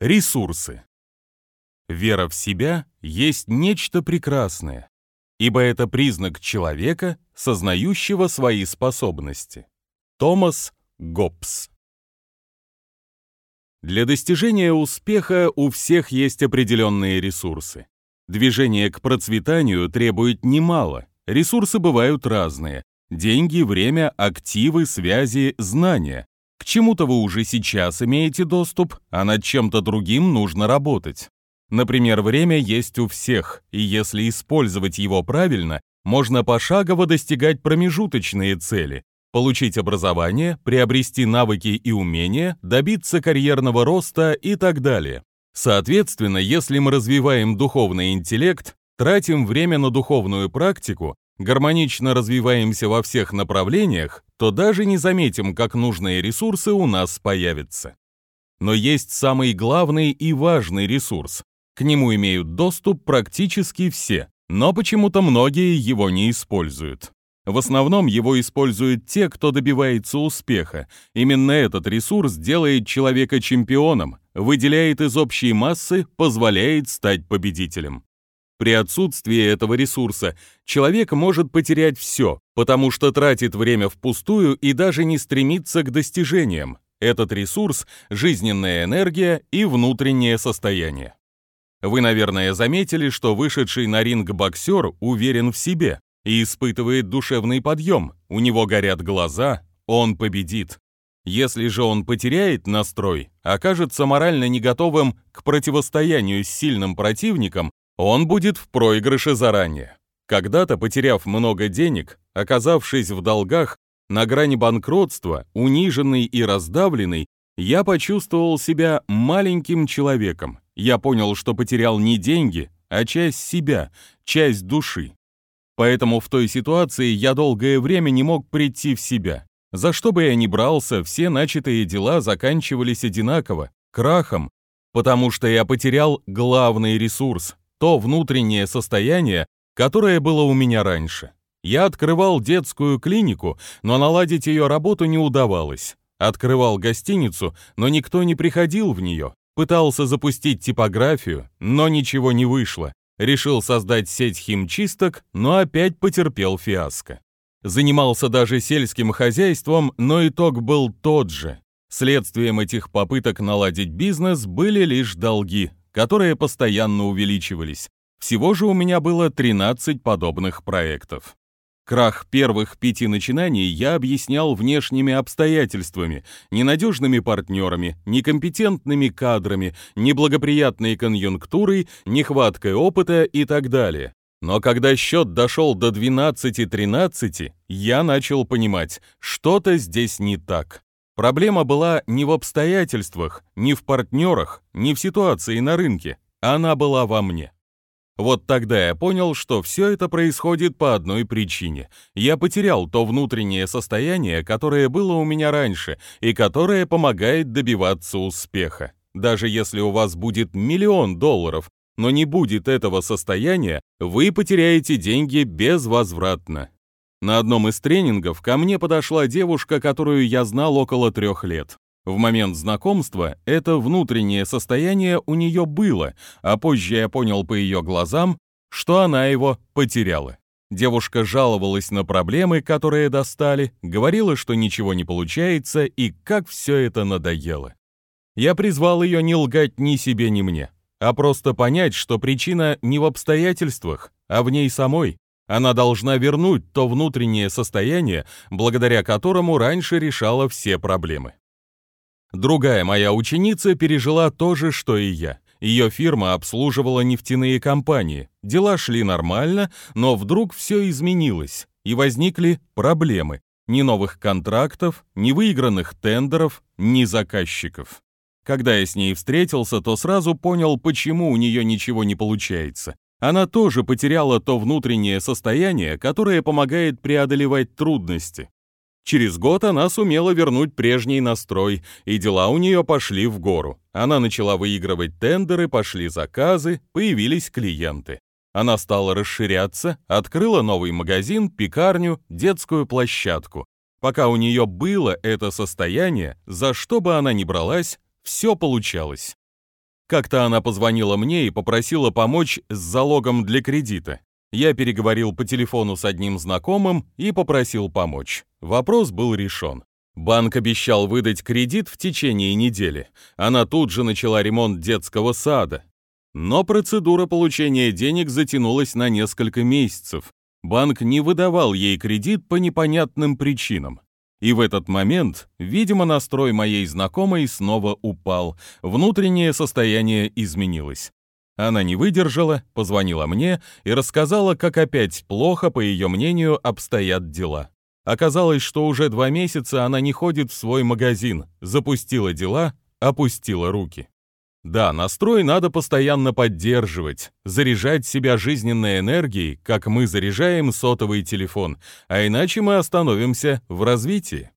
Ресурсы. Вера в себя есть нечто прекрасное, ибо это признак человека, сознающего свои способности. Томас Гоббс. Для достижения успеха у всех есть определенные ресурсы. Движение к процветанию требует немало. Ресурсы бывают разные. Деньги, время, активы, связи, знания. К чему-то вы уже сейчас имеете доступ, а над чем-то другим нужно работать. Например, время есть у всех, и если использовать его правильно, можно пошагово достигать промежуточные цели, получить образование, приобрести навыки и умения, добиться карьерного роста и так далее. Соответственно, если мы развиваем духовный интеллект, тратим время на духовную практику, гармонично развиваемся во всех направлениях, то даже не заметим, как нужные ресурсы у нас появятся. Но есть самый главный и важный ресурс. К нему имеют доступ практически все, но почему-то многие его не используют. В основном его используют те, кто добивается успеха. Именно этот ресурс делает человека чемпионом, выделяет из общей массы, позволяет стать победителем. При отсутствии этого ресурса человек может потерять все, потому что тратит время впустую и даже не стремится к достижениям. Этот ресурс – жизненная энергия и внутреннее состояние. Вы, наверное, заметили, что вышедший на ринг боксер уверен в себе и испытывает душевный подъем, у него горят глаза, он победит. Если же он потеряет настрой, окажется морально не готовым к противостоянию с сильным противником, он будет в проигрыше заранее. Когда-то, потеряв много денег, оказавшись в долгах, на грани банкротства, униженный и раздавленный, я почувствовал себя маленьким человеком. Я понял, что потерял не деньги, а часть себя, часть души. Поэтому в той ситуации я долгое время не мог прийти в себя. За что бы я ни брался, все начатые дела заканчивались одинаково, крахом, потому что я потерял главный ресурс то внутреннее состояние, которое было у меня раньше. Я открывал детскую клинику, но наладить ее работу не удавалось. Открывал гостиницу, но никто не приходил в нее. Пытался запустить типографию, но ничего не вышло. Решил создать сеть химчисток, но опять потерпел фиаско. Занимался даже сельским хозяйством, но итог был тот же. Следствием этих попыток наладить бизнес были лишь долги, которые постоянно увеличивались. Всего же у меня было 13 подобных проектов. Крах первых пяти начинаний я объяснял внешними обстоятельствами, ненадежными партнерами, некомпетентными кадрами, неблагоприятной конъюнктурой, нехваткой опыта и так далее. Но когда счет дошел до 12-13, я начал понимать, что-то здесь не так. Проблема была не в обстоятельствах, не в партнерах, не в ситуации на рынке. Она была во мне. Вот тогда я понял, что все это происходит по одной причине. Я потерял то внутреннее состояние, которое было у меня раньше и которое помогает добиваться успеха. Даже если у вас будет миллион долларов, но не будет этого состояния, вы потеряете деньги безвозвратно. На одном из тренингов ко мне подошла девушка, которую я знал около трех лет. В момент знакомства это внутреннее состояние у нее было, а позже я понял по ее глазам, что она его потеряла. Девушка жаловалась на проблемы, которые достали, говорила, что ничего не получается и как все это надоело. Я призвал ее не лгать ни себе, ни мне, а просто понять, что причина не в обстоятельствах, а в ней самой. Она должна вернуть то внутреннее состояние, благодаря которому раньше решала все проблемы. Другая моя ученица пережила то же, что и я. Ее фирма обслуживала нефтяные компании. Дела шли нормально, но вдруг все изменилось, и возникли проблемы. Ни новых контрактов, ни выигранных тендеров, ни заказчиков. Когда я с ней встретился, то сразу понял, почему у нее ничего не получается. Она тоже потеряла то внутреннее состояние, которое помогает преодолевать трудности. Через год она сумела вернуть прежний настрой, и дела у нее пошли в гору. Она начала выигрывать тендеры, пошли заказы, появились клиенты. Она стала расширяться, открыла новый магазин, пекарню, детскую площадку. Пока у нее было это состояние, за что бы она ни бралась, все получалось. Как-то она позвонила мне и попросила помочь с залогом для кредита. Я переговорил по телефону с одним знакомым и попросил помочь. Вопрос был решен. Банк обещал выдать кредит в течение недели. Она тут же начала ремонт детского сада. Но процедура получения денег затянулась на несколько месяцев. Банк не выдавал ей кредит по непонятным причинам. И в этот момент, видимо, настрой моей знакомой снова упал, внутреннее состояние изменилось. Она не выдержала, позвонила мне и рассказала, как опять плохо, по ее мнению, обстоят дела. Оказалось, что уже два месяца она не ходит в свой магазин, запустила дела, опустила руки. Да, настрой надо постоянно поддерживать, заряжать себя жизненной энергией, как мы заряжаем сотовый телефон, а иначе мы остановимся в развитии.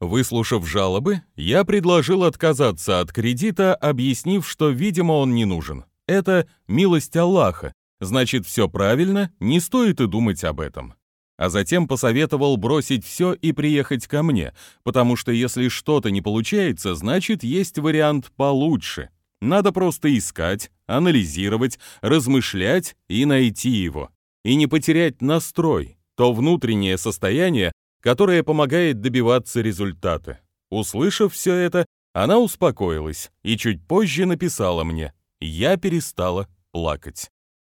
Выслушав жалобы, я предложил отказаться от кредита, объяснив, что, видимо, он не нужен. Это милость Аллаха, значит, все правильно, не стоит и думать об этом. А затем посоветовал бросить все и приехать ко мне, потому что если что-то не получается, значит, есть вариант получше — надо просто искать, анализировать, размышлять и найти его. И не потерять настрой, то внутреннее состояние, которое помогает добиваться результата. Услышав все это, она успокоилась и чуть позже написала мне «Я перестала плакать».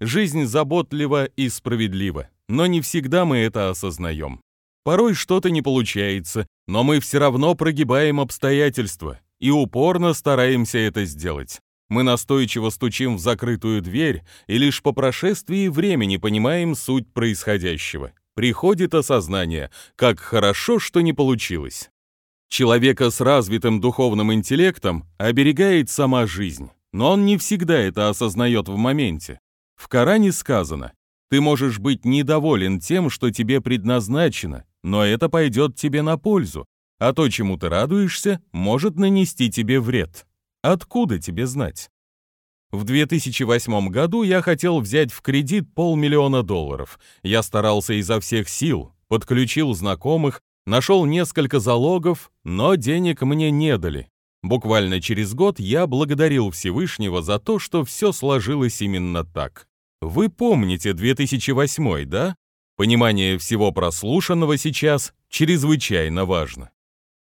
Жизнь заботлива и справедлива, но не всегда мы это осознаем. Порой что-то не получается, но мы все равно прогибаем обстоятельства, и упорно стараемся это сделать. Мы настойчиво стучим в закрытую дверь и лишь по прошествии времени понимаем суть происходящего. Приходит осознание, как хорошо, что не получилось. Человека с развитым духовным интеллектом оберегает сама жизнь, но он не всегда это осознает в моменте. В Коране сказано, ты можешь быть недоволен тем, что тебе предназначено, но это пойдет тебе на пользу, а то, чему ты радуешься, может нанести тебе вред. Откуда тебе знать? В 2008 году я хотел взять в кредит полмиллиона долларов. Я старался изо всех сил, подключил знакомых, нашел несколько залогов, но денег мне не дали. Буквально через год я благодарил Всевышнего за то, что все сложилось именно так. Вы помните 2008, да? Понимание всего прослушанного сейчас чрезвычайно важно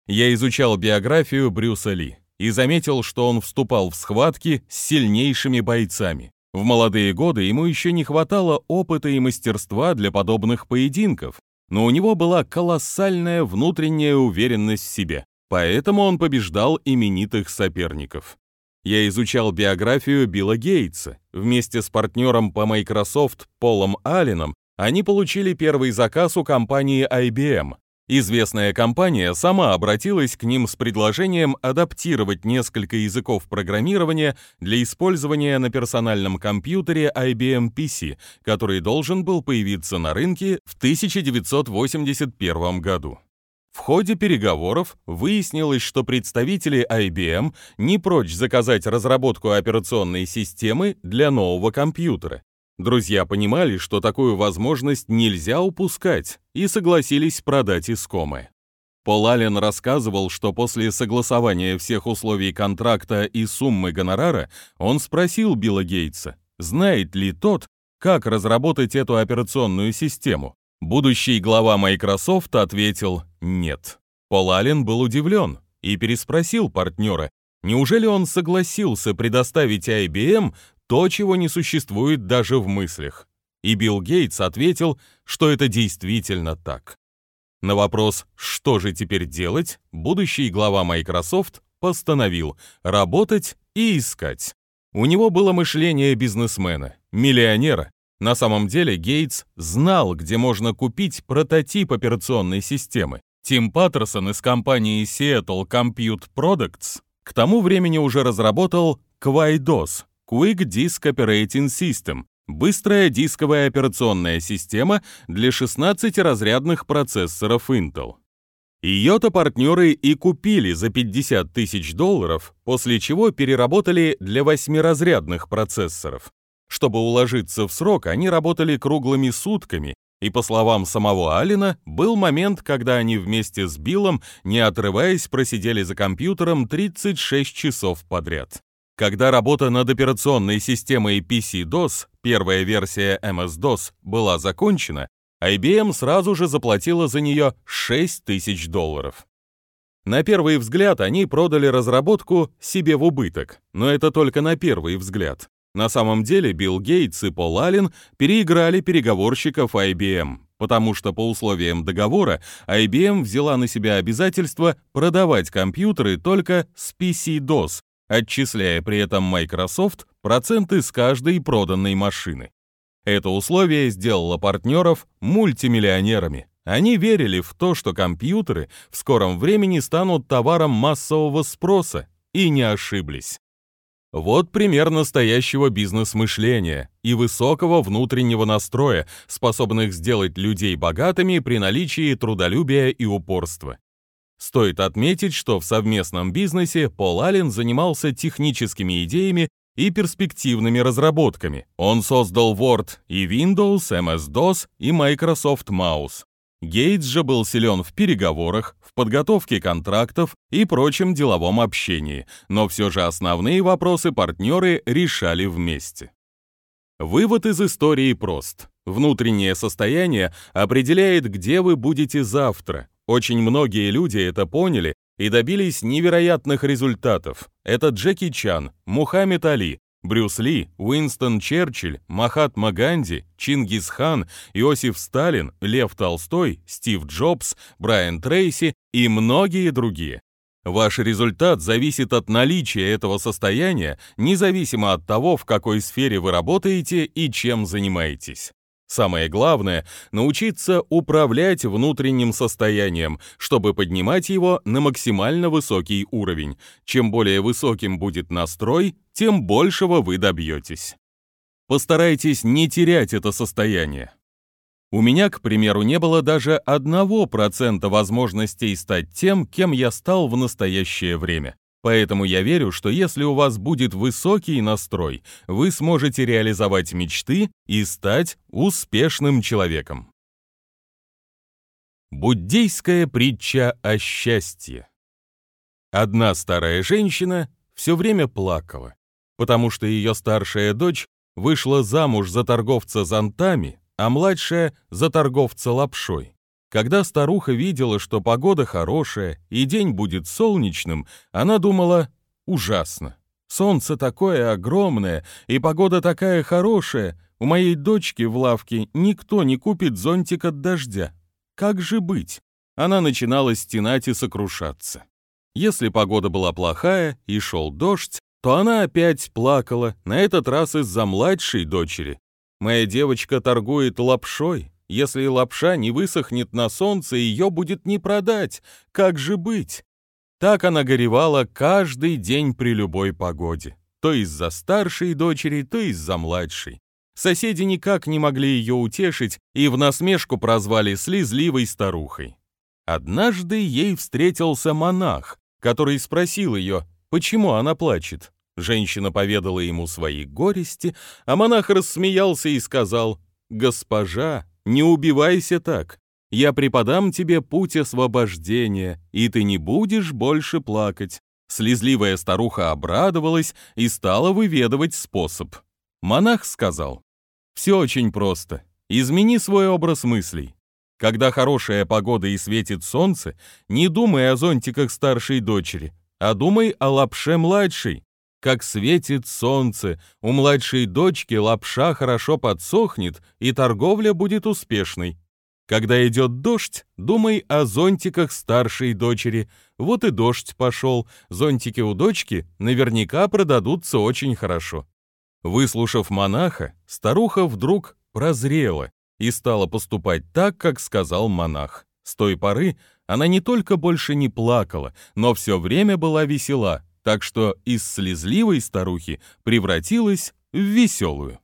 я изучал биографию Брюса Ли и заметил, что он вступал в схватки с сильнейшими бойцами. В молодые годы ему еще не хватало опыта и мастерства для подобных поединков, но у него была колоссальная внутренняя уверенность в себе, поэтому он побеждал именитых соперников. Я изучал биографию Билла Гейтса. Вместе с партнером по Microsoft Полом Алленом они получили первый заказ у компании IBM, Известная компания сама обратилась к ним с предложением адаптировать несколько языков программирования для использования на персональном компьютере IBM PC, который должен был появиться на рынке в 1981 году. В ходе переговоров выяснилось, что представители IBM не прочь заказать разработку операционной системы для нового компьютера, Друзья понимали, что такую возможность нельзя упускать, и согласились продать искомое. Пол Аллен рассказывал, что после согласования всех условий контракта и суммы гонорара он спросил Билла Гейтса, знает ли тот, как разработать эту операционную систему. Будущий глава Microsoft ответил «нет». Пол Аллен был удивлен и переспросил партнера, неужели он согласился предоставить IBM то, чего не существует даже в мыслях. И Билл Гейтс ответил, что это действительно так. На вопрос «что же теперь делать?» будущий глава Microsoft постановил работать и искать. У него было мышление бизнесмена, миллионера. На самом деле Гейтс знал, где можно купить прототип операционной системы. Тим Паттерсон из компании Seattle Compute Products к тому времени уже разработал QuiDOS Quick Disk Operating System – быстрая дисковая операционная система для 16-разрядных процессоров Intel. Ее-то партнеры и купили за 50 тысяч долларов, после чего переработали для 8-разрядных процессоров. Чтобы уложиться в срок, они работали круглыми сутками, и, по словам самого Алина, был момент, когда они вместе с Биллом, не отрываясь, просидели за компьютером 36 часов подряд. Когда работа над операционной системой PC-DOS, первая версия MS-DOS, была закончена, IBM сразу же заплатила за нее 6 тысяч долларов. На первый взгляд они продали разработку себе в убыток, но это только на первый взгляд. На самом деле Билл Гейтс и Пол Аллен переиграли переговорщиков IBM, потому что по условиям договора IBM взяла на себя обязательство продавать компьютеры только с PC-DOS, отчисляя при этом Microsoft проценты с каждой проданной машины. Это условие сделало партнеров мультимиллионерами. Они верили в то, что компьютеры в скором времени станут товаром массового спроса, и не ошиблись. Вот пример настоящего бизнес-мышления и высокого внутреннего настроя, способных сделать людей богатыми при наличии трудолюбия и упорства. Стоит отметить, что в совместном бизнесе Пол Аллен занимался техническими идеями и перспективными разработками. Он создал Word и Windows, MS-DOS и Microsoft Mouse. Гейтс же был силен в переговорах, в подготовке контрактов и прочем деловом общении, но все же основные вопросы партнеры решали вместе. Вывод из истории прост. Внутреннее состояние определяет, где вы будете завтра. Очень многие люди это поняли и добились невероятных результатов. Это Джеки Чан, Мухаммед Али, Брюс Ли, Уинстон Черчилль, Махатма Ганди, Чингисхан, Иосиф Сталин, Лев Толстой, Стив Джобс, Брайан Трейси и многие другие. Ваш результат зависит от наличия этого состояния, независимо от того, в какой сфере вы работаете и чем занимаетесь. Самое главное — научиться управлять внутренним состоянием, чтобы поднимать его на максимально высокий уровень. Чем более высоким будет настрой, тем большего вы добьетесь. Постарайтесь не терять это состояние. У меня, к примеру, не было даже одного процента возможностей стать тем, кем я стал в настоящее время. Поэтому я верю, что если у вас будет высокий настрой, вы сможете реализовать мечты и стать успешным человеком. Буддийская притча о счастье. Одна старая женщина все время плакала, потому что ее старшая дочь вышла замуж за торговца зонтами, а младшая — за торговца лапшой. Когда старуха видела, что погода хорошая и день будет солнечным, она думала «ужасно». Солнце такое огромное, и погода такая хорошая, у моей дочки в лавке никто не купит зонтик от дождя. Как же быть? Она начинала стенать и сокрушаться. Если погода была плохая и шел дождь, то она опять плакала, на этот раз из-за младшей дочери. Моя девочка торгует лапшой, если лапша не высохнет на солнце, ее будет не продать. Как же быть? Так она горевала каждый день при любой погоде. То из-за старшей дочери, то из-за младшей. Соседи никак не могли ее утешить и в насмешку прозвали слезливой старухой. Однажды ей встретился монах, который спросил ее, почему она плачет. Женщина поведала ему свои горести, а монах рассмеялся и сказал, «Госпожа, не убивайся так. Я преподам тебе путь освобождения, и ты не будешь больше плакать». Слезливая старуха обрадовалась и стала выведывать способ. Монах сказал, «Все очень просто. Измени свой образ мыслей. Когда хорошая погода и светит солнце, не думай о зонтиках старшей дочери, а думай о лапше младшей. Как светит солнце, у младшей дочки лапша хорошо подсохнет, и торговля будет успешной. Когда идет дождь, думай о зонтиках старшей дочери. Вот и дождь пошел, зонтики у дочки наверняка продадутся очень хорошо. Выслушав монаха, старуха вдруг прозрела и стала поступать так, как сказал монах. С той поры она не только больше не плакала, но все время была весела, так что из слезливой старухи превратилась в веселую.